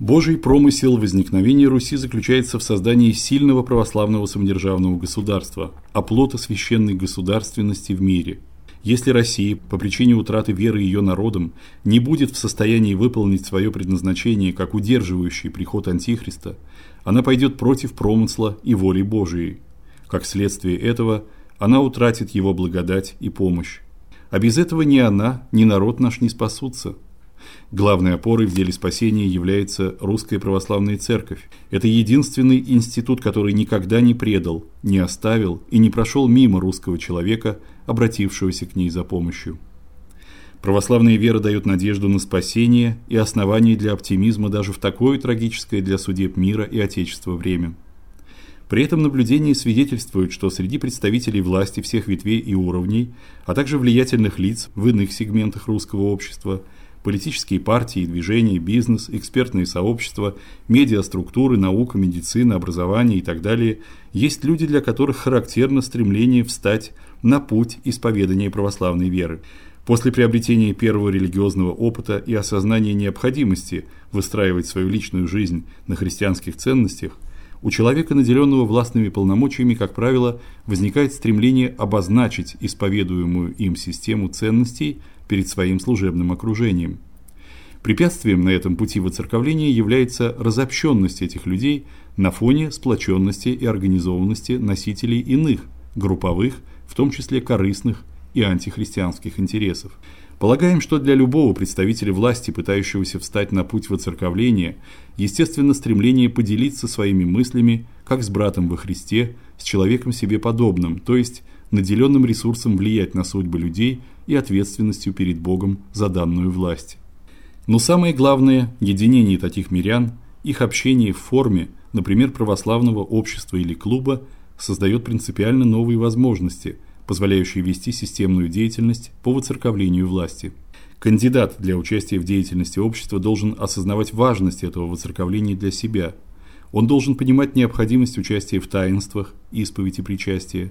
Божий промысел возникновения Руси заключается в создании сильного православного самодержавного государства, оплота священной государственности в мире. Если Россия по причине утраты веры ее народом не будет в состоянии выполнить свое предназначение как удерживающий приход антихриста, она пойдет против промысла и воли Божией. Как следствие этого, она утратит его благодать и помощь. А без этого ни она, ни народ наш не спасутся. Главной опорой в деле спасения является Русская Православная Церковь. Это единственный институт, который никогда не предал, не оставил и не прошел мимо русского человека, обратившегося к ней за помощью. Православная вера дает надежду на спасение и основание для оптимизма даже в такое трагическое для судеб мира и отечества время. При этом наблюдения свидетельствуют, что среди представителей власти всех ветвей и уровней, а также влиятельных лиц в иных сегментах русского общества – политические партии, движения, бизнес, экспертные сообщества, медиаструктуры, наука, медицина, образование и так далее, есть люди, для которых характерно стремление встать на путь исповедания православной веры. После приобретения первого религиозного опыта и осознания необходимости выстраивать свою личную жизнь на христианских ценностях, у человека, наделенного властными полномочиями, как правило, возникает стремление обозначить исповедуемую им систему ценностей перед своим служебным окружением. Препятствием на этом пути воцерковления является разобщенность этих людей на фоне сплоченности и организованности носителей иных групповых, в том числе корыстных и антихристианских интересов. Полагаем, что для любого представителя власти, пытающегося встать на путь воцерковления, естественно стремление поделиться своими мыслями как с братом во Христе, с человеком себе подобным, то есть наделенным ресурсом влиять на судьбы людей и ответственностью перед Богом за данную власть. Но самое главное единение таких мирян, их общение в форме, например, православного общества или клуба, создает принципиально новые возможности, позволяющие вести системную деятельность по воцерковлению власти. Кандидат для участия в деятельности общества должен осознавать важность этого воцерковления для себя. Он должен понимать необходимость участия в таинствах, исповеди причастия,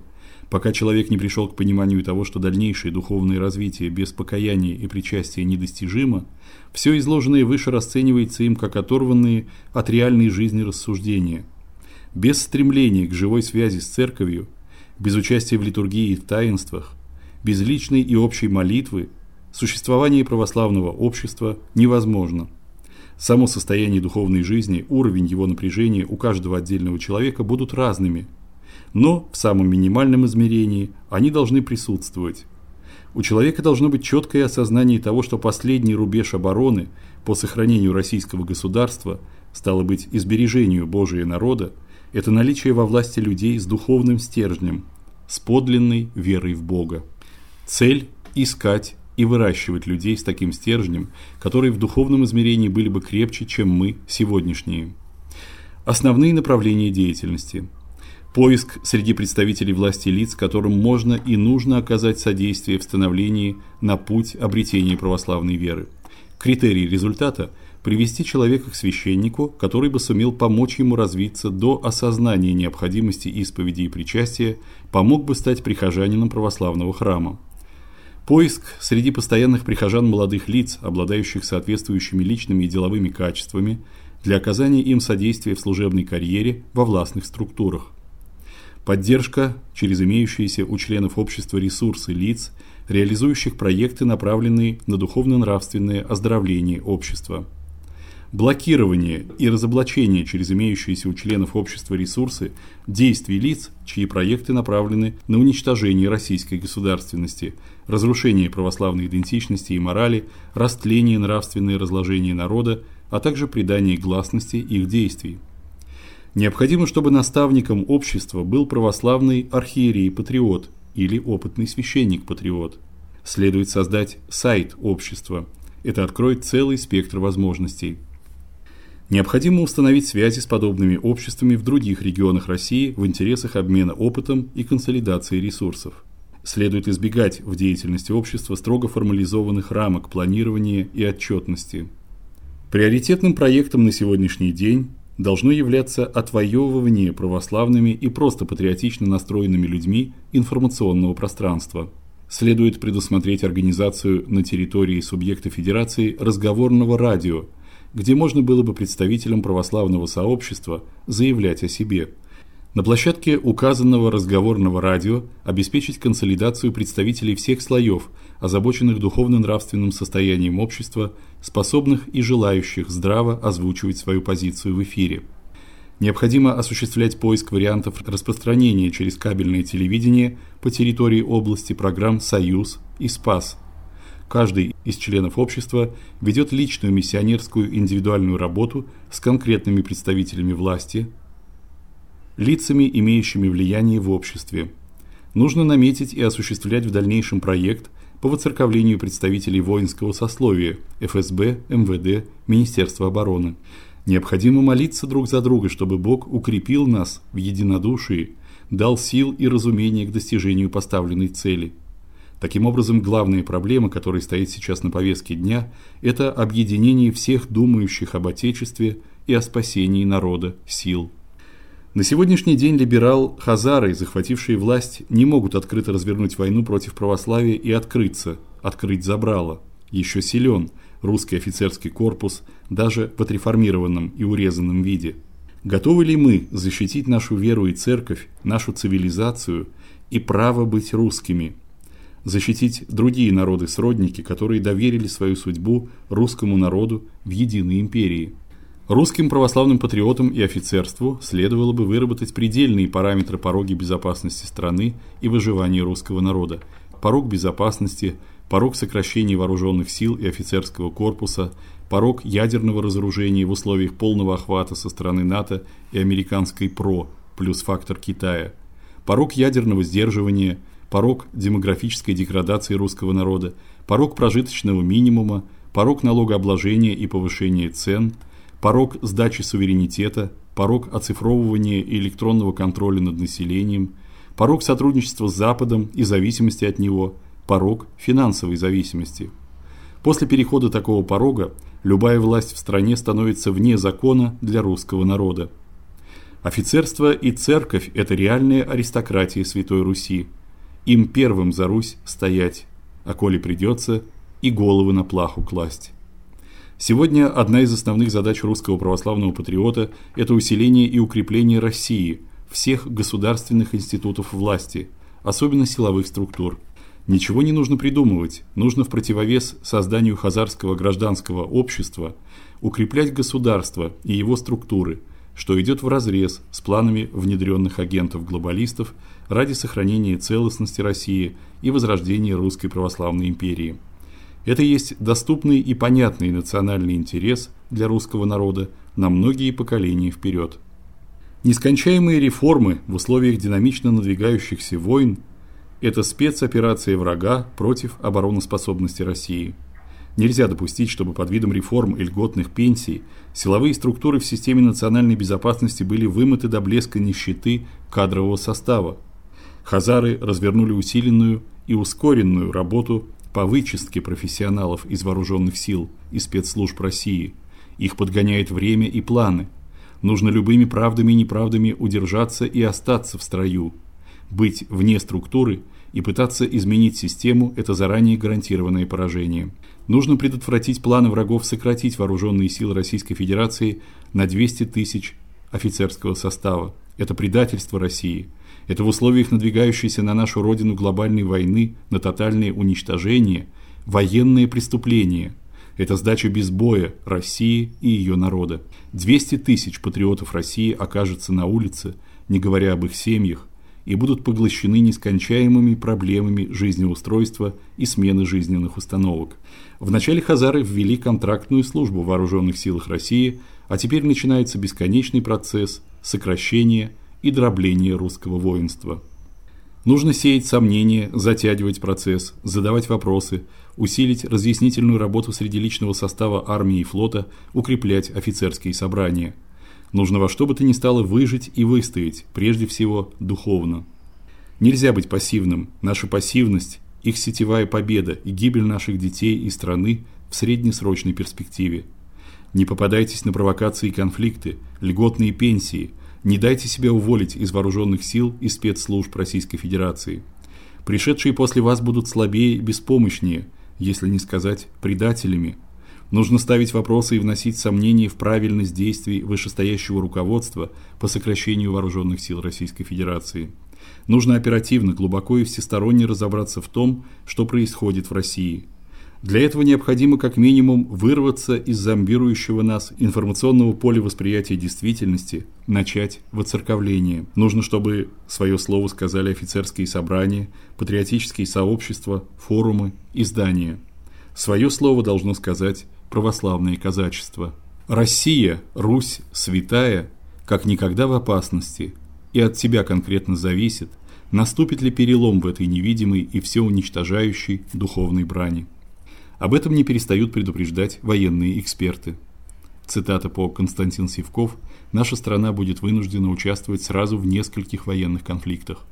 Пока человек не пришел к пониманию того, что дальнейшее духовное развитие без покаяния и причастия недостижимо, все изложенное выше расценивается им как оторванные от реальной жизни рассуждения. Без стремления к живой связи с церковью, без участия в литургии и в таинствах, без личной и общей молитвы существование православного общества невозможно. Само состояние духовной жизни, уровень его напряжения у каждого отдельного человека будут разными – но в самом минимальном измерении они должны присутствовать. У человека должно быть четкое осознание того, что последний рубеж обороны по сохранению российского государства, стало быть, избережению Божия народа, это наличие во власти людей с духовным стержнем, с подлинной верой в Бога. Цель искать и выращивать людей с таким стержнем, которые в духовном измерении были бы крепче, чем мы сегодняшние. Основные направления деятельности – Поиск среди представителей власти лиц, которым можно и нужно оказать содействие в становлении на путь обретения православной веры. Критерий результата привести человека к священнику, который бы сумел помочь ему развиться до осознания необходимости исповеди и причастия, помог бы стать прихожанином православного храма. Поиск среди постоянных прихожан молодых лиц, обладающих соответствующими личными и деловыми качествами, для оказания им содействия в служебной карьере во властных структурах. Поддержка через имеющиеся у членов общества ресурсы лиц, реализующих проекты, направленные на духовно-нравственное оздоровление общества. Блокирование и разоблачение через имеющиеся у членов общества ресурсы действий лиц, чьи проекты направлены на уничтожение российской государственности, разрушение православной идентичности и морали, растление нравственное разложение народа, а также придание гласности их действий. Необходимо, чтобы наставником общества был православный архиерей-патриот или опытный священник-патриот. Следует создать сайт общества. Это откроет целый спектр возможностей. Необходимо установить связи с подобными обществами в других регионах России в интересах обмена опытом и консолидации ресурсов. Следует избегать в деятельности общества строго формализованных рамок планирования и отчетности. Приоритетным проектом на сегодняшний день должно являться отвоевывание православными и просто патриотично настроенными людьми информационного пространства. Следует предусмотреть организацию на территории субъекта федерации разговорного радио, где можно было бы представителям православного сообщества заявлять о себе. На площадке указанного разговорного радио обеспечить консолидацию представителей всех слоев, озабоченных духовно-нравственным состоянием общества, способных и желающих здраво озвучивать свою позицию в эфире. Необходимо осуществлять поиск вариантов распространения через кабельное телевидение по территории области программ Союз и Спас. Каждый из членов общества ведет личную миссионерскую индивидуальную работу с конкретными представителями власти, лицами, имеющими влияние в обществе. Нужно наметить и осуществлять в дальнейшем проект по воцерковлению представителей воинского сословия ФСБ, МВД, Министерства обороны. Необходимо молиться друг за друга, чтобы Бог укрепил нас в единодушии, дал сил и разумения к достижению поставленной цели. Таким образом, главная проблема, которая стоит сейчас на повестке дня это объединение всех думающих об отечестве и о спасении народа сил. На сегодняшний день либерал хазары, захватившие власть, не могут открыто развернуть войну против православия и открыться, открыть забрало. Еще силен русский офицерский корпус даже в отреформированном и урезанном виде. Готовы ли мы защитить нашу веру и церковь, нашу цивилизацию и право быть русскими? Защитить другие народы-сродники, которые доверили свою судьбу русскому народу в единой империи? Русским православным патриотам и офицерству следовало бы выработать предельные параметры пороги безопасности страны и выживания русского народа. Порог безопасности, порог сокращения вооруженных сил и офицерского корпуса, порог ядерного разоружения в условиях полного охвата со стороны НАТО и американской ПРО плюс фактор Китая, порог ядерного сдерживания, порог демографической деградации русского народа, порог прожиточного минимума, порог налогообложения и повышения цен, порог сдачи суверенитета, порог оцифровывания и электронного контроля над населением, порог сотрудничества с Западом и зависимости от него – порог финансовой зависимости. После перехода такого порога любая власть в стране становится вне закона для русского народа. Офицерство и церковь это реальная аристократия Святой Руси. Им первым за Русь стоять, а коли придется, и головы на плаху класть. Сегодня одна из основных задач русского православного патриота это усиление и укрепление России, всех государственных институтов власти, особенно силовых структур. Ничего не нужно придумывать. Нужно в противовес созданию хазарского гражданского общества укреплять государство и его структуры, что идет вразрез с планами внедренных агентов-глобалистов ради сохранения целостности России и возрождения русской православной империи. Это есть доступный и понятный национальный интерес для русского народа на многие поколения вперед. Нескончаемые реформы в условиях динамично надвигающихся войн это спецоперация врага против обороноспособности России. Нельзя допустить, чтобы под видом реформ и льготных пенсий силовые структуры в системе национальной безопасности были вымыты до блеска нищеты кадрового состава. Хазары развернули усиленную и ускоренную работу по вычистке профессионалов из вооруженных сил и спецслужб России. Их подгоняет время и планы. Нужно любыми правдами и неправдами удержаться и остаться в строю быть вне структуры и пытаться изменить систему это заранее гарантированное поражение. Нужно предотвратить планы врагов сократить вооруженные силы Российской Федерации на 200 тысяч офицерского состава. Это предательство России. Это в условиях надвигающейся на нашу родину глобальной войны на тотальное уничтожение, военное преступление. Это сдача без боя России и ее народа. 200 тысяч патриотов России окажутся на улице, не говоря об их семьях, и будут поглощены нескончаемыми проблемами жизнеустройства и смены жизненных установок. В начале хазары ввели контрактную службу в вооруженных силах России, а теперь начинается бесконечный процесс сокращения и дробления русского воинства. Нужно сеять сомнения, затягивать процесс, задавать вопросы, усилить разъяснительную работу среди личного состава армии и флота, укреплять офицерские собрания – Нужно во что бы то ни стало выжить и выстоять, прежде всего духовно. Нельзя быть пассивным. Наша пассивность их сетевая победа и гибель наших детей и страны в среднесрочной перспективе. Не попадайтесь на провокации и конфликты, льготные пенсии. Не дайте себя уволить из вооруженных сил и спецслужб Российской Федерации. Пришедшие после вас будут слабее беспомощнее, если не сказать предателями. Нужно ставить вопросы и вносить сомнения в правильность действий вышестоящего руководства по сокращению вооруженных сил Российской Федерации. Нужно оперативно, глубоко и всесторонне разобраться в том, что происходит в России. Для этого необходимо как минимум вырваться из зомбирующего нас информационного поля восприятия действительности, начать воцерковление. Нужно, чтобы свое слово сказали офицерские собрания, патриотические сообщества, форумы, издания. Свое слово должно сказать православное казачество. Россия, Русь святая, как никогда в опасности, и от тебя конкретно зависит, наступит ли перелом в этой невидимой и все уничтожающей духовной брани. Об этом не перестают предупреждать военные эксперты. Цитата по Константин Сивков: "Наша страна будет вынуждена участвовать сразу в нескольких военных конфликтах.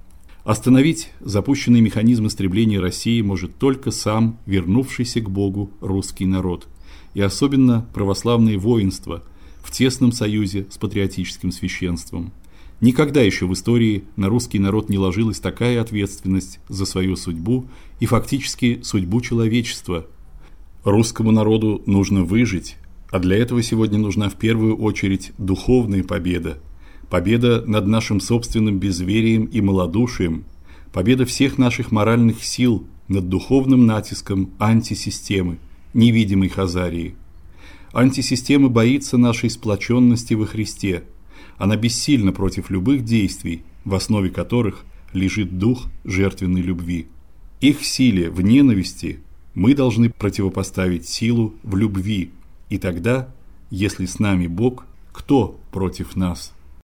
Остановить запущенный механизм истребления России может только сам вернувшийся к Богу русский народ, и особенно православное воинство в тесном союзе с патриотическим священством. Никогда еще в истории на русский народ не ложилась такая ответственность за свою судьбу и фактически судьбу человечества. Русскому народу нужно выжить, а для этого сегодня нужна в первую очередь духовная победа. Победа над нашим собственным безверием и малодушием, победа всех наших моральных сил над духовным натиском антисистемы, невидимой Хазарии. Антисистема боится нашей сплоченности во Христе – она бессильна против любых действий, в основе которых лежит дух жертвенной любви. Их силе в ненависти мы должны противопоставить силу в любви, и тогда, если с нами Бог, кто против нас?